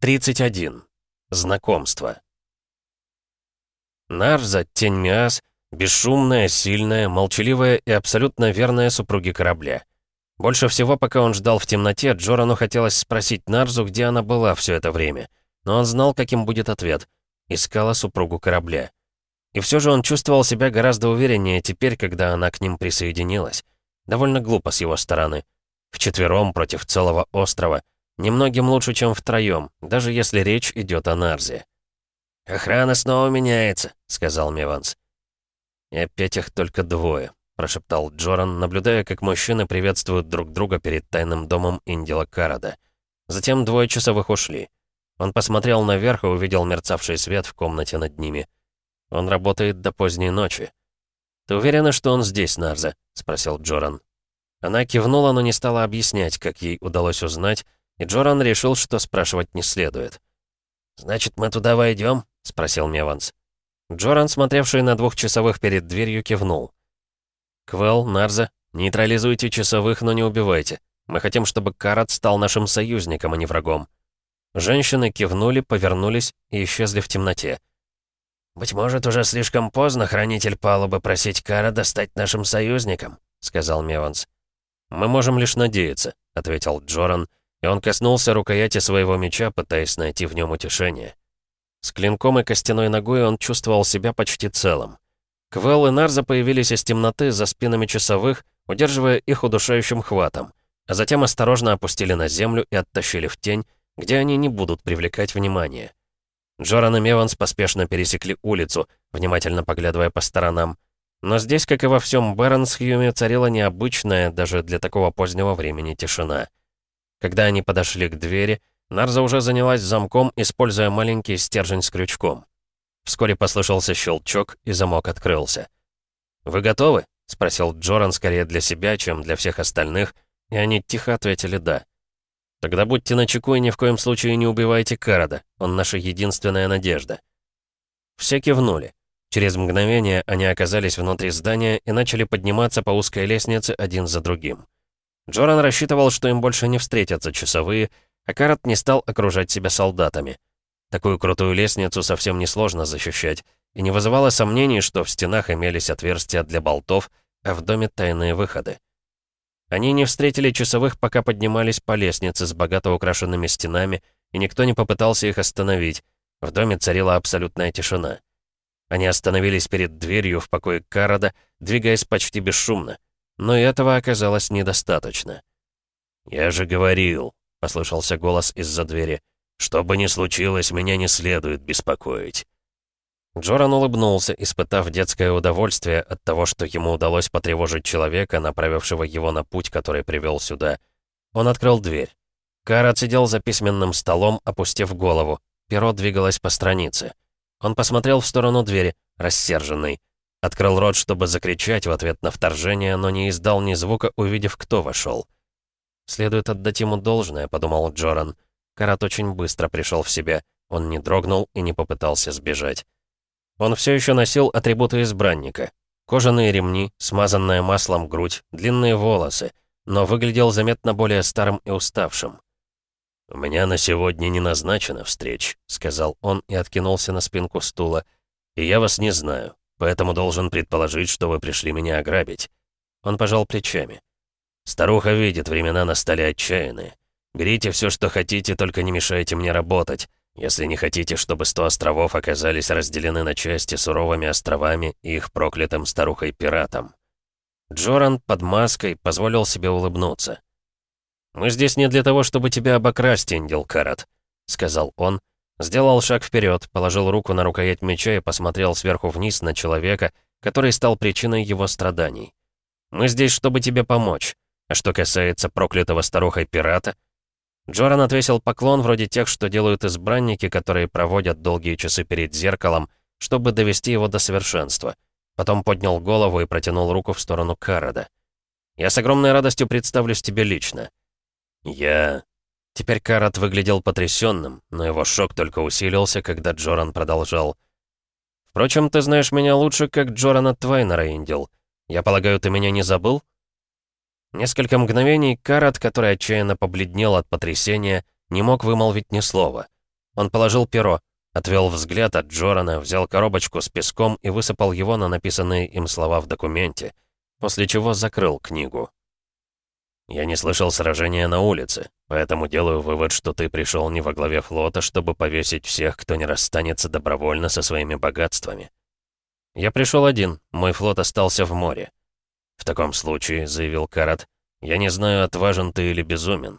31. Знакомство. Нарза, тень Миас, бесшумная, сильная, молчаливая и абсолютно верная супруги корабля. Больше всего, пока он ждал в темноте, Джорану хотелось спросить Нарзу, где она была все это время. Но он знал, каким будет ответ. Искала супругу корабля. И все же он чувствовал себя гораздо увереннее теперь, когда она к ним присоединилась. Довольно глупо с его стороны. Вчетвером против целого острова — Немногим лучше, чем втроем, даже если речь идет о Нарзе. «Охрана снова меняется», — сказал Миванс. «И опять их только двое», — прошептал Джоран, наблюдая, как мужчины приветствуют друг друга перед тайным домом Индила Карада. Затем двое часовых ушли. Он посмотрел наверх и увидел мерцавший свет в комнате над ними. Он работает до поздней ночи. «Ты уверена, что он здесь, Нарза?» — спросил Джоран. Она кивнула, но не стала объяснять, как ей удалось узнать, и Джоран решил, что спрашивать не следует. «Значит, мы туда войдем?» — спросил Меванс. Джоран, смотревший на двух часовых перед дверью, кивнул. «Квелл, Нарза, нейтрализуйте часовых, но не убивайте. Мы хотим, чтобы Карат стал нашим союзником, а не врагом». Женщины кивнули, повернулись и исчезли в темноте. «Быть может, уже слишком поздно хранитель палубы просить Карада стать нашим союзником», — сказал Меванс. «Мы можем лишь надеяться», — ответил Джоран, — и он коснулся рукояти своего меча, пытаясь найти в нем утешение. С клинком и костяной ногой он чувствовал себя почти целым. Квел и Нарза появились из темноты за спинами часовых, удерживая их удушающим хватом, а затем осторожно опустили на землю и оттащили в тень, где они не будут привлекать внимание. Джоран и Меванс поспешно пересекли улицу, внимательно поглядывая по сторонам. Но здесь, как и во всем Бэрнсхьюме, царила необычная, даже для такого позднего времени, тишина — когда они подошли к двери, Нарза уже занялась замком, используя маленький стержень с крючком. Вскоре послышался щелчок, и замок открылся. «Вы готовы?» — спросил Джоран скорее для себя, чем для всех остальных, и они тихо ответили «да». «Тогда будьте начеку и ни в коем случае не убивайте Карада, он наша единственная надежда». Все кивнули. Через мгновение они оказались внутри здания и начали подниматься по узкой лестнице один за другим. Джоран рассчитывал, что им больше не встретятся часовые, а Карат не стал окружать себя солдатами. Такую крутую лестницу совсем несложно защищать, и не вызывало сомнений, что в стенах имелись отверстия для болтов, а в доме тайные выходы. Они не встретили часовых, пока поднимались по лестнице с богато украшенными стенами, и никто не попытался их остановить. В доме царила абсолютная тишина. Они остановились перед дверью в покое Карада, двигаясь почти бесшумно но и этого оказалось недостаточно. «Я же говорил», — послышался голос из-за двери, «что бы ни случилось, меня не следует беспокоить». Джоран улыбнулся, испытав детское удовольствие от того, что ему удалось потревожить человека, направившего его на путь, который привел сюда. Он открыл дверь. Карат сидел за письменным столом, опустив голову. Перо двигалось по странице. Он посмотрел в сторону двери, рассерженный. Открыл рот, чтобы закричать в ответ на вторжение, но не издал ни звука, увидев, кто вошел. «Следует отдать ему должное», — подумал Джоран. Карат очень быстро пришел в себя. Он не дрогнул и не попытался сбежать. Он все еще носил атрибуты избранника. Кожаные ремни, смазанная маслом грудь, длинные волосы, но выглядел заметно более старым и уставшим. «У меня на сегодня не назначена встреч», — сказал он и откинулся на спинку стула. «И я вас не знаю поэтому должен предположить, что вы пришли меня ограбить». Он пожал плечами. «Старуха видит, времена на столе отчаянные. Берите все, что хотите, только не мешайте мне работать. Если не хотите, чтобы сто островов оказались разделены на части суровыми островами и их проклятым старухой-пиратом». Джоран под маской позволил себе улыбнуться. «Мы здесь не для того, чтобы тебя обокрасть, Индил Карат», — сказал он, Сделал шаг вперед, положил руку на рукоять меча и посмотрел сверху вниз на человека, который стал причиной его страданий. «Мы здесь, чтобы тебе помочь. А что касается проклятого старухой пирата...» Джоран отвесил поклон вроде тех, что делают избранники, которые проводят долгие часы перед зеркалом, чтобы довести его до совершенства. Потом поднял голову и протянул руку в сторону Карада. «Я с огромной радостью представлюсь тебе лично». «Я...» Теперь Карат выглядел потрясенным, но его шок только усилился, когда Джоран продолжал. «Впрочем, ты знаешь меня лучше, как Джорана Твайнера, Индил. Я полагаю, ты меня не забыл?» Несколько мгновений Карат, который отчаянно побледнел от потрясения, не мог вымолвить ни слова. Он положил перо, отвел взгляд от Джорана, взял коробочку с песком и высыпал его на написанные им слова в документе, после чего закрыл книгу. Я не слышал сражения на улице, поэтому делаю вывод, что ты пришел не во главе флота, чтобы повесить всех, кто не расстанется добровольно со своими богатствами. Я пришел один, мой флот остался в море. В таком случае, заявил Карат, я не знаю, отважен ты или безумен.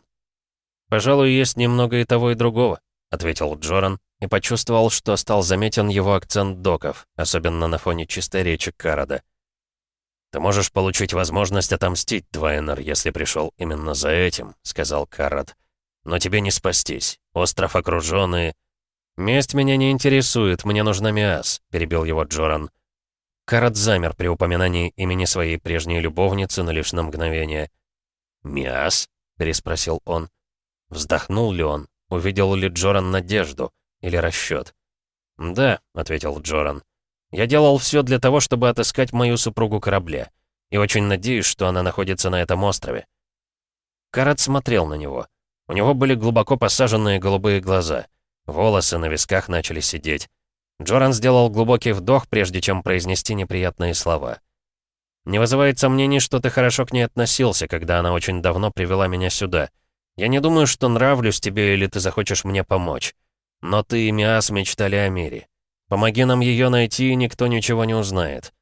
Пожалуй, есть немного и того, и другого, ответил Джоран и почувствовал, что стал заметен его акцент доков, особенно на фоне чистой речи Карада. «Ты можешь получить возможность отомстить, Двайнер, если пришел именно за этим», — сказал Карат. «Но тебе не спастись. Остров окружен и...» «Месть меня не интересует, мне нужна Миас», — перебил его Джоран. Карат замер при упоминании имени своей прежней любовницы, на лишь на мгновение. «Миас?» — переспросил он. Вздохнул ли он? Увидел ли Джоран надежду? Или расчет? «Да», — ответил Джоран. Я делал все для того, чтобы отыскать мою супругу корабля. И очень надеюсь, что она находится на этом острове. Карат смотрел на него. У него были глубоко посаженные голубые глаза. Волосы на висках начали сидеть. Джоран сделал глубокий вдох, прежде чем произнести неприятные слова. «Не вызывает сомнений, что ты хорошо к ней относился, когда она очень давно привела меня сюда. Я не думаю, что нравлюсь тебе или ты захочешь мне помочь. Но ты и Миас мечтали о мире. Помоги нам ее найти, и никто ничего не узнает».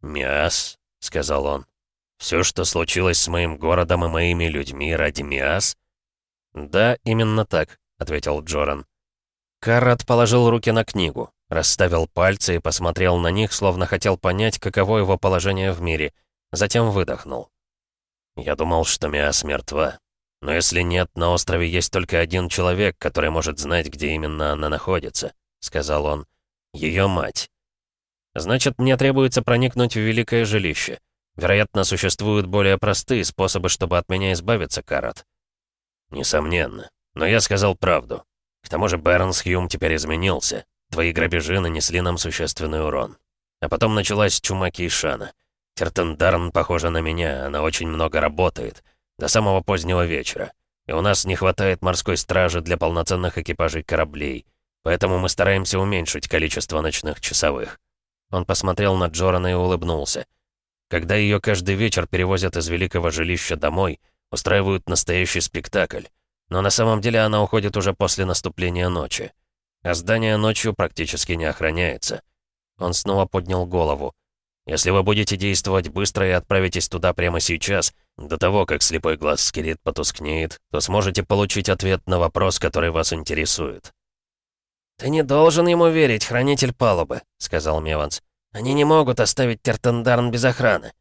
«Миас», — сказал он, — «все, что случилось с моим городом и моими людьми ради Миас?» «Да, именно так», — ответил Джоран. Карат положил руки на книгу, расставил пальцы и посмотрел на них, словно хотел понять, каково его положение в мире, затем выдохнул. «Я думал, что Миас мертва. Но если нет, на острове есть только один человек, который может знать, где именно она находится», — сказал он. Ее мать. Значит, мне требуется проникнуть в великое жилище. Вероятно, существуют более простые способы, чтобы от меня избавиться, Карат. Несомненно. Но я сказал правду. К тому же Бернс Хьюм теперь изменился. Твои грабежи нанесли нам существенный урон. А потом началась чума Кейшана. Тертендарн похожа на меня, она очень много работает. До самого позднего вечера. И у нас не хватает морской стражи для полноценных экипажей кораблей. Поэтому мы стараемся уменьшить количество ночных часовых». Он посмотрел на Джорана и улыбнулся. «Когда ее каждый вечер перевозят из великого жилища домой, устраивают настоящий спектакль. Но на самом деле она уходит уже после наступления ночи. А здание ночью практически не охраняется». Он снова поднял голову. «Если вы будете действовать быстро и отправитесь туда прямо сейчас, до того, как слепой глаз скелет потускнеет, то сможете получить ответ на вопрос, который вас интересует». «Ты не должен ему верить, хранитель палубы», — сказал Меванс. «Они не могут оставить Тертендарн без охраны».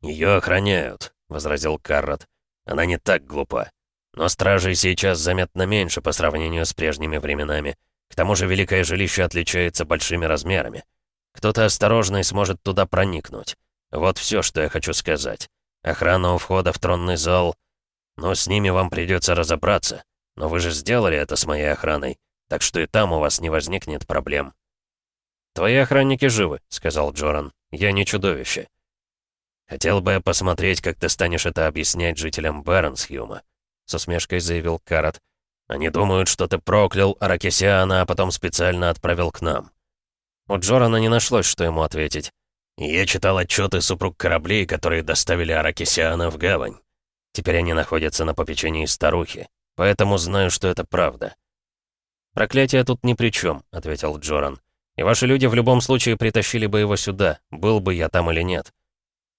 «Ее охраняют», — возразил Каррот. «Она не так глупа. Но стражей сейчас заметно меньше по сравнению с прежними временами. К тому же Великое Жилище отличается большими размерами. Кто-то осторожный сможет туда проникнуть. Вот все, что я хочу сказать. Охрана у входа в тронный зал... Но с ними вам придется разобраться. Но вы же сделали это с моей охраной так что и там у вас не возникнет проблем». «Твои охранники живы», — сказал Джоран. «Я не чудовище». «Хотел бы я посмотреть, как ты станешь это объяснять жителям Бернсхьюма», — с усмешкой заявил Карат. «Они думают, что ты проклял Аракисиана, а потом специально отправил к нам». У Джорана не нашлось, что ему ответить. «Я читал отчеты супруг кораблей, которые доставили Аракисиана в гавань. Теперь они находятся на попечении старухи, поэтому знаю, что это правда. «Проклятие тут ни при чем», — ответил Джоран. «И ваши люди в любом случае притащили бы его сюда, был бы я там или нет».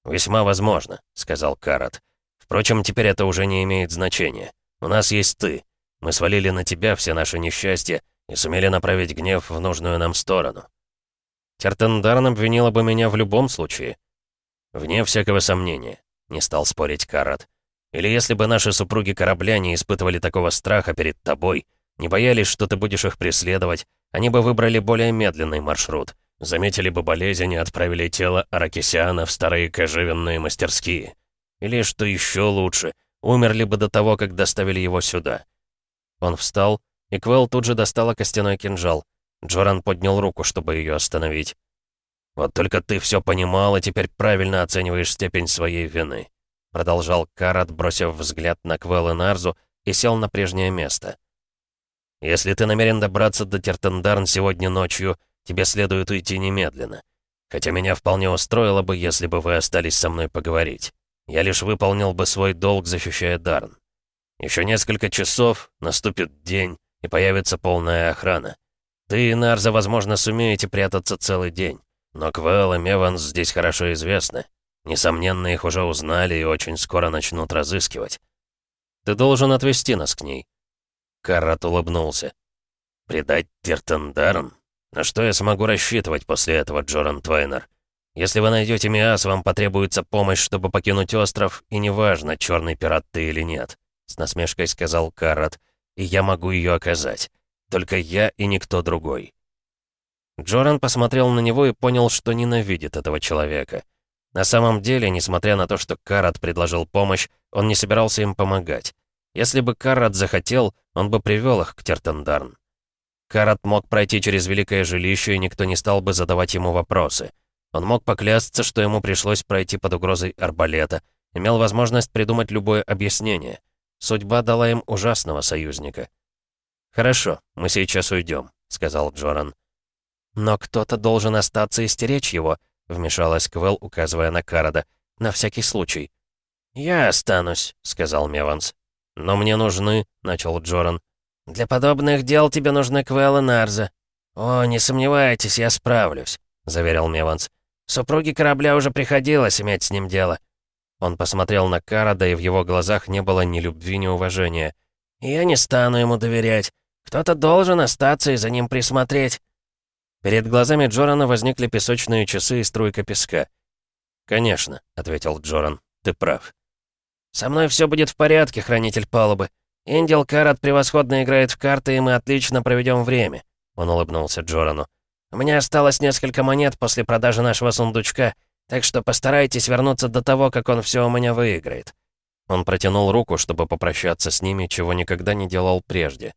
«Весьма возможно», — сказал Карат. «Впрочем, теперь это уже не имеет значения. У нас есть ты. Мы свалили на тебя все наши несчастья и сумели направить гнев в нужную нам сторону». Тертендарн обвинила бы меня в любом случае. Вне всякого сомнения, не стал спорить Карат. Или если бы наши супруги корабля не испытывали такого страха перед тобой, не боялись, что ты будешь их преследовать. Они бы выбрали более медленный маршрут. Заметили бы болезнь и отправили тело Аракисиана в старые кожевенные мастерские. Или, что еще лучше, умерли бы до того, как доставили его сюда. Он встал, и Квелл тут же достала костяной кинжал. Джоран поднял руку, чтобы ее остановить. «Вот только ты все понимал и теперь правильно оцениваешь степень своей вины», продолжал Карат, бросив взгляд на Квелл и Нарзу, и сел на прежнее место. Если ты намерен добраться до Тертендарн сегодня ночью, тебе следует уйти немедленно. Хотя меня вполне устроило бы, если бы вы остались со мной поговорить. Я лишь выполнил бы свой долг, защищая Дарн. Еще несколько часов, наступит день, и появится полная охрана. Ты и Нарза, возможно, сумеете прятаться целый день. Но Квелл и Меванс здесь хорошо известны. Несомненно, их уже узнали и очень скоро начнут разыскивать. Ты должен отвести нас к ней. Карат улыбнулся. «Предать Тиртендарен? На что я смогу рассчитывать после этого, Джоран Твайнер? Если вы найдете Миас, вам потребуется помощь, чтобы покинуть остров, и неважно, черный пират ты или нет», — с насмешкой сказал Карат, «и я могу ее оказать. Только я и никто другой». Джоран посмотрел на него и понял, что ненавидит этого человека. На самом деле, несмотря на то, что Карат предложил помощь, он не собирался им помогать. Если бы Карат захотел, он бы привел их к Тертендарн. Карат мог пройти через Великое Жилище, и никто не стал бы задавать ему вопросы. Он мог поклясться, что ему пришлось пройти под угрозой арбалета, имел возможность придумать любое объяснение. Судьба дала им ужасного союзника. «Хорошо, мы сейчас уйдем», — сказал Джоран. «Но кто-то должен остаться и стеречь его», — вмешалась Квел, указывая на Карада. «На всякий случай». «Я останусь», — сказал Меванс. «Но мне нужны», — начал Джоран. «Для подобных дел тебе нужны Квелл Нарза». «О, не сомневайтесь, я справлюсь», — заверил Меванс. «Супруге корабля уже приходилось иметь с ним дело». Он посмотрел на Карада, и в его глазах не было ни любви, ни уважения. «Я не стану ему доверять. Кто-то должен остаться и за ним присмотреть». Перед глазами Джорана возникли песочные часы и струйка песка. «Конечно», — ответил Джоран, — «ты прав». Со мной все будет в порядке, хранитель палубы. Индил Карат превосходно играет в карты, и мы отлично проведем время», — он улыбнулся Джорану. «У меня осталось несколько монет после продажи нашего сундучка, так что постарайтесь вернуться до того, как он все у меня выиграет». Он протянул руку, чтобы попрощаться с ними, чего никогда не делал прежде.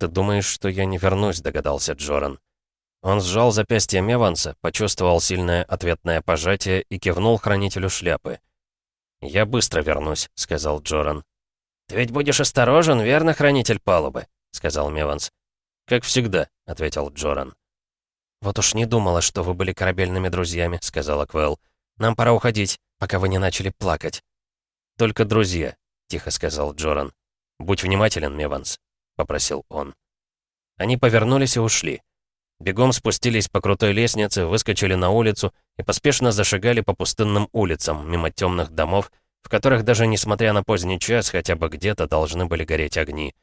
«Ты думаешь, что я не вернусь?» — догадался Джоран. Он сжал запястье Меванса, почувствовал сильное ответное пожатие и кивнул хранителю шляпы. «Я быстро вернусь», — сказал Джоран. «Ты ведь будешь осторожен, верно, хранитель палубы?» — сказал Меванс. «Как всегда», — ответил Джоран. «Вот уж не думала, что вы были корабельными друзьями», — сказала Квелл. «Нам пора уходить, пока вы не начали плакать». «Только друзья», — тихо сказал Джоран. «Будь внимателен, Меванс», — попросил он. Они повернулись и ушли. Бегом спустились по крутой лестнице, выскочили на улицу и поспешно зашагали по пустынным улицам, мимо темных домов, в которых даже несмотря на поздний час, хотя бы где-то должны были гореть огни.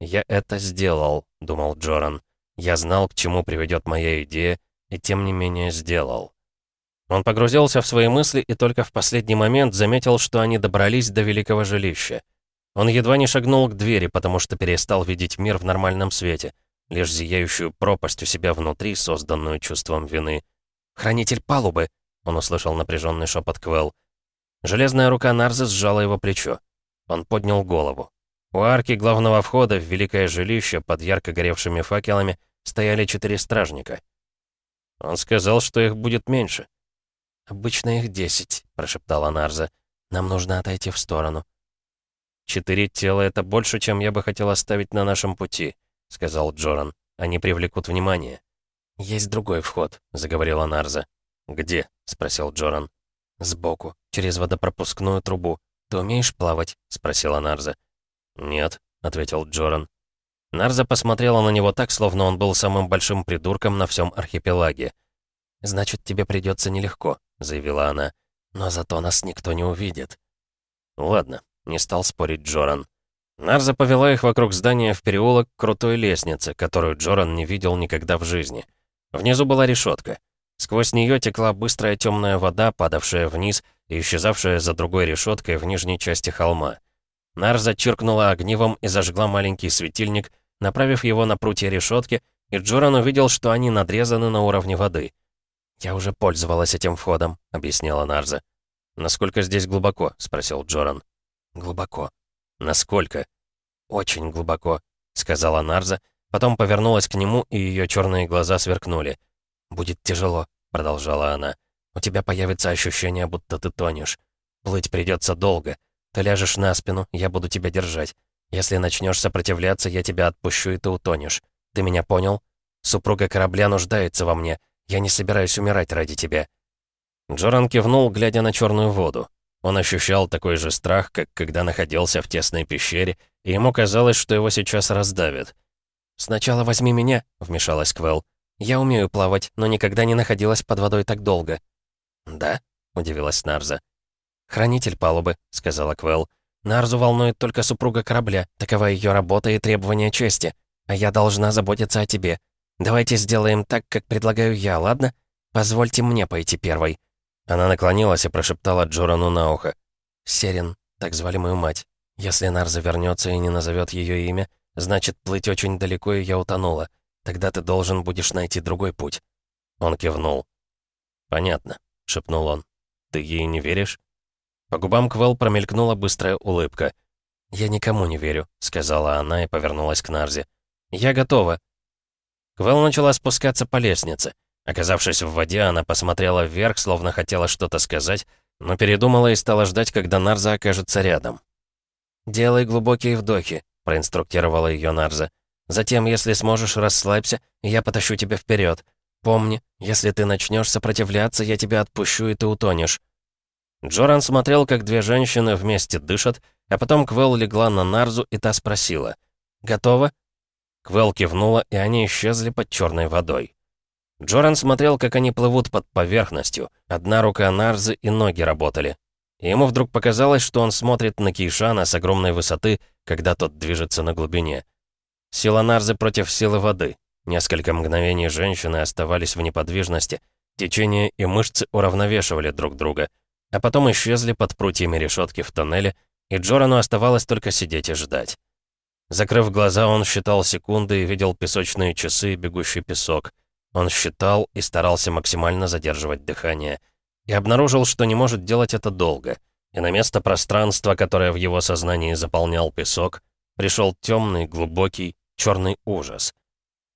«Я это сделал», — думал Джоран. «Я знал, к чему приведет моя идея, и тем не менее сделал». Он погрузился в свои мысли и только в последний момент заметил, что они добрались до великого жилища. Он едва не шагнул к двери, потому что перестал видеть мир в нормальном свете — лишь зияющую пропасть у себя внутри, созданную чувством вины. «Хранитель палубы!» — он услышал напряженный шепот Квелл. Железная рука Нарзы сжала его плечо. Он поднял голову. У арки главного входа в великое жилище под ярко горевшими факелами стояли четыре стражника. Он сказал, что их будет меньше. «Обычно их десять», — прошептала Нарза. «Нам нужно отойти в сторону». «Четыре тела — это больше, чем я бы хотел оставить на нашем пути», — сказал Джоран. «Они привлекут внимание». «Есть другой вход», — заговорила Нарза. «Где?» — спросил Джоран. «Сбоку, через водопропускную трубу. Ты умеешь плавать?» — спросила Нарза. «Нет», — ответил Джоран. Нарза посмотрела на него так, словно он был самым большим придурком на всем архипелаге. «Значит, тебе придется нелегко», — заявила она. «Но зато нас никто не увидит». «Ладно», — не стал спорить Джоран. Нарза повела их вокруг здания в переулок крутой лестницы, которую Джоран не видел никогда в жизни. Внизу была решетка. Сквозь нее текла быстрая темная вода, падавшая вниз и исчезавшая за другой решеткой в нижней части холма. Нарза чиркнула огнивом и зажгла маленький светильник, направив его на прутья решетки, и Джоран увидел, что они надрезаны на уровне воды. «Я уже пользовалась этим входом», — объяснила Нарза. «Насколько здесь глубоко?» — спросил Джоран. «Глубоко», «Насколько?» «Очень глубоко», — сказала Нарза, потом повернулась к нему, и ее черные глаза сверкнули. «Будет тяжело», — продолжала она. «У тебя появится ощущение, будто ты тонешь. Плыть придется долго. Ты ляжешь на спину, я буду тебя держать. Если начнешь сопротивляться, я тебя отпущу, и ты утонешь. Ты меня понял? Супруга корабля нуждается во мне. Я не собираюсь умирать ради тебя». Джоран кивнул, глядя на черную воду. Он ощущал такой же страх, как когда находился в тесной пещере, и ему казалось, что его сейчас раздавят. «Сначала возьми меня», — вмешалась Квелл. «Я умею плавать, но никогда не находилась под водой так долго». «Да?» — удивилась Нарза. «Хранитель палубы», — сказала Квелл. «Нарзу волнует только супруга корабля, такова ее работа и требования чести. А я должна заботиться о тебе. Давайте сделаем так, как предлагаю я, ладно? Позвольте мне пойти первой. Она наклонилась и прошептала Джорану на ухо. «Серин, так звали мою мать. Если Нарза вернется и не назовет ее имя, значит, плыть очень далеко, и я утонула. Тогда ты должен будешь найти другой путь». Он кивнул. «Понятно», — шепнул он. «Ты ей не веришь?» По губам Квелл промелькнула быстрая улыбка. «Я никому не верю», — сказала она и повернулась к Нарзе. «Я готова». Квелл начала спускаться по лестнице. Оказавшись в воде, она посмотрела вверх, словно хотела что-то сказать, но передумала и стала ждать, когда Нарза окажется рядом. «Делай глубокие вдохи», — проинструктировала ее Нарза. «Затем, если сможешь, расслабься, и я потащу тебя вперед. Помни, если ты начнешь сопротивляться, я тебя отпущу, и ты утонешь». Джоран смотрел, как две женщины вместе дышат, а потом Квел легла на Нарзу, и та спросила. «Готова?» Квел кивнула, и они исчезли под черной водой. Джоран смотрел, как они плывут под поверхностью. Одна рука Нарзы и ноги работали. И ему вдруг показалось, что он смотрит на Кейшана с огромной высоты, когда тот движется на глубине. Сила Нарзы против силы воды. Несколько мгновений женщины оставались в неподвижности. Течение и мышцы уравновешивали друг друга. А потом исчезли под прутьями решетки в тоннеле, и Джорану оставалось только сидеть и ждать. Закрыв глаза, он считал секунды и видел песочные часы и бегущий песок — он считал и старался максимально задерживать дыхание. И обнаружил, что не может делать это долго. И на место пространства, которое в его сознании заполнял песок, пришел темный, глубокий, черный ужас.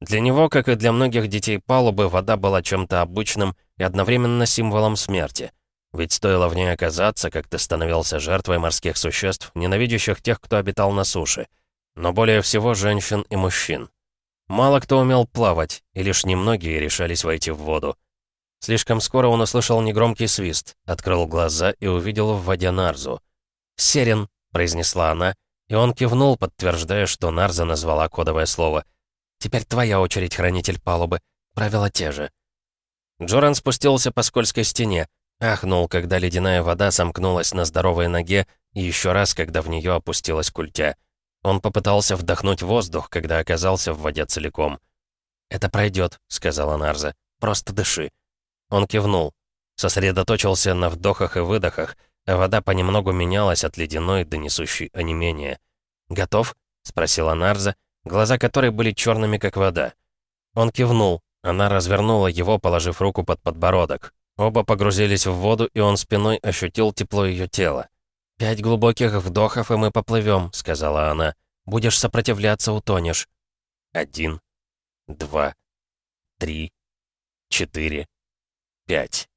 Для него, как и для многих детей палубы, вода была чем-то обычным и одновременно символом смерти. Ведь стоило в ней оказаться, как ты становился жертвой морских существ, ненавидящих тех, кто обитал на суше. Но более всего женщин и мужчин. Мало кто умел плавать, и лишь немногие решались войти в воду. Слишком скоро он услышал негромкий свист, открыл глаза и увидел в воде Нарзу. «Серен», — произнесла она, и он кивнул, подтверждая, что Нарза назвала кодовое слово. «Теперь твоя очередь, хранитель палубы. Правила те же». Джоран спустился по скользкой стене, ахнул, когда ледяная вода сомкнулась на здоровой ноге, и еще раз, когда в нее опустилась культя. Он попытался вдохнуть воздух, когда оказался в воде целиком. «Это пройдет», — сказала Нарза. «Просто дыши». Он кивнул. Сосредоточился на вдохах и выдохах, а вода понемногу менялась от ледяной до несущей онемения. «Готов?» — спросила Нарза, глаза которой были черными, как вода. Он кивнул. Она развернула его, положив руку под подбородок. Оба погрузились в воду, и он спиной ощутил тепло ее тела. «Пять глубоких вдохов, и мы поплывем», — сказала она. «Будешь сопротивляться, утонешь». «Один, два, три, четыре, пять».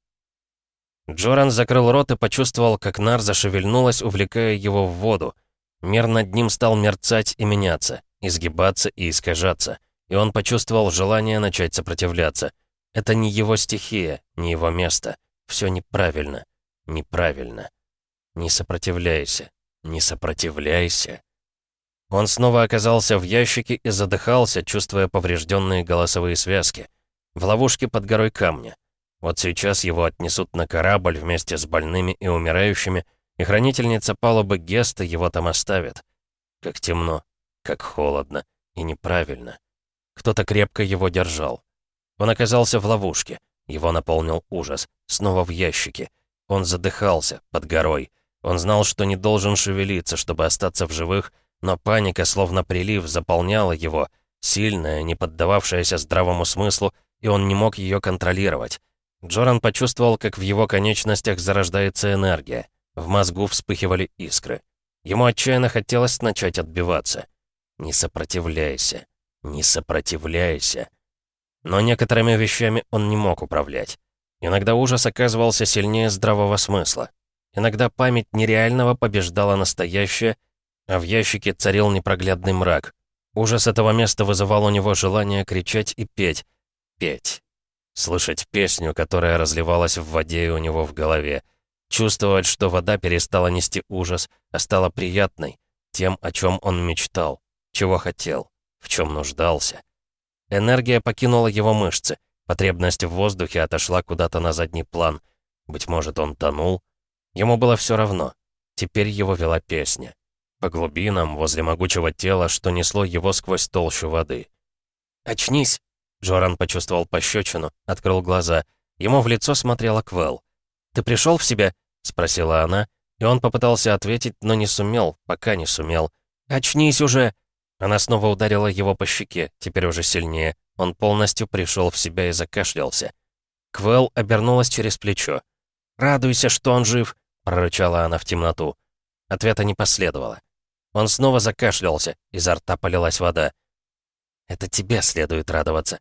Джоран закрыл рот и почувствовал, как нар зашевельнулась, увлекая его в воду. Мир над ним стал мерцать и меняться, изгибаться и искажаться. И он почувствовал желание начать сопротивляться. Это не его стихия, не его место. Все неправильно. Неправильно. Не сопротивляйся, не сопротивляйся. Он снова оказался в ящике и задыхался, чувствуя поврежденные голосовые связки. В ловушке под горой камня. Вот сейчас его отнесут на корабль вместе с больными и умирающими, и хранительница палубы Геста его там оставит. Как темно, как холодно и неправильно. Кто-то крепко его держал. Он оказался в ловушке. Его наполнил ужас. Снова в ящике. Он задыхался под горой. Он знал, что не должен шевелиться, чтобы остаться в живых, но паника, словно прилив, заполняла его, сильная, не поддававшаяся здравому смыслу, и он не мог ее контролировать. Джоран почувствовал, как в его конечностях зарождается энергия. В мозгу вспыхивали искры. Ему отчаянно хотелось начать отбиваться. «Не сопротивляйся, не сопротивляйся». Но некоторыми вещами он не мог управлять. Иногда ужас оказывался сильнее здравого смысла. Иногда память нереального побеждала настоящее, а в ящике царил непроглядный мрак. Ужас этого места вызывал у него желание кричать и петь. Петь. Слышать песню, которая разливалась в воде и у него в голове. Чувствовать, что вода перестала нести ужас, а стала приятной, тем, о чем он мечтал, чего хотел, в чем нуждался. Энергия покинула его мышцы, потребность в воздухе отошла куда-то на задний план. Быть может, он тонул — Ему было все равно. Теперь его вела песня. По глубинам, возле могучего тела, что несло его сквозь толщу воды. «Очнись!» Жоран почувствовал пощечину, открыл глаза. Ему в лицо смотрела Квел. «Ты пришел в себя?» — спросила она, и он попытался ответить, но не сумел, пока не сумел. «Очнись уже!» Она снова ударила его по щеке, теперь уже сильнее. Он полностью пришел в себя и закашлялся. Квел обернулась через плечо. «Радуйся, что он жив!» — прорычала она в темноту. Ответа не последовало. Он снова закашлялся, изо рта полилась вода. «Это тебе следует радоваться».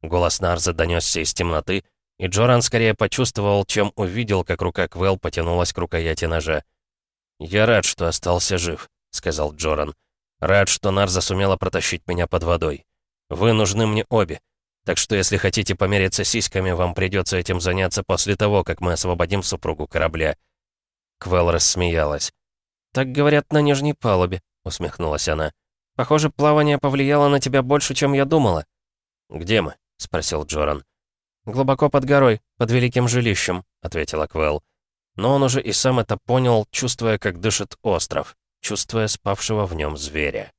Голос Нарза донёсся из темноты, и Джоран скорее почувствовал, чем увидел, как рука Квел потянулась к рукояти ножа. «Я рад, что остался жив», — сказал Джоран. «Рад, что Нарза сумела протащить меня под водой. Вы нужны мне обе. Так что если хотите помериться сиськами, вам придется этим заняться после того, как мы освободим супругу корабля». Квел рассмеялась. «Так говорят на нижней палубе», — усмехнулась она. «Похоже, плавание повлияло на тебя больше, чем я думала». «Где мы?» — спросил Джоран. «Глубоко под горой, под великим жилищем», — ответила Квел. Но он уже и сам это понял, чувствуя, как дышит остров, чувствуя спавшего в нем зверя.